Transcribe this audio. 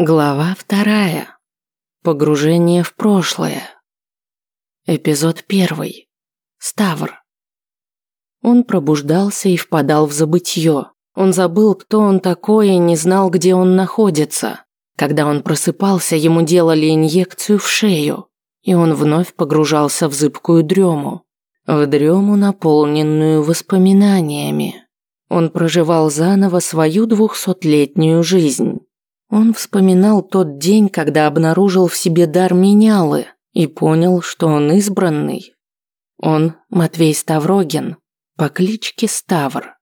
Глава вторая. Погружение в прошлое. Эпизод первый. Ставр. Он пробуждался и впадал в забытье. Он забыл, кто он такой и не знал, где он находится. Когда он просыпался, ему делали инъекцию в шею, и он вновь погружался в зыбкую дрему. В дрему, наполненную воспоминаниями. Он проживал заново свою двухсотлетнюю жизнь. Он вспоминал тот день, когда обнаружил в себе дар менялы и понял, что он избранный. Он Матвей Ставрогин по кличке Ставр.